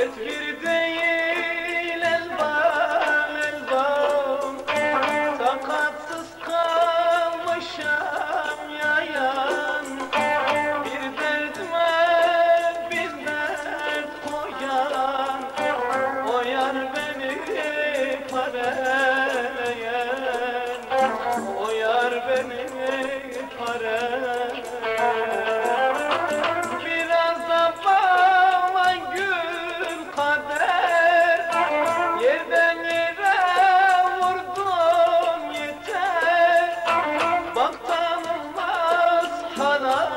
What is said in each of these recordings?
Tefkir değil elbam elbam Takatsız yayan Bir derdime bir dert koyan O beni paralayan O yar beni paralayan Ana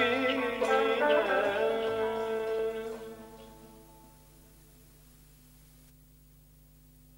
aşık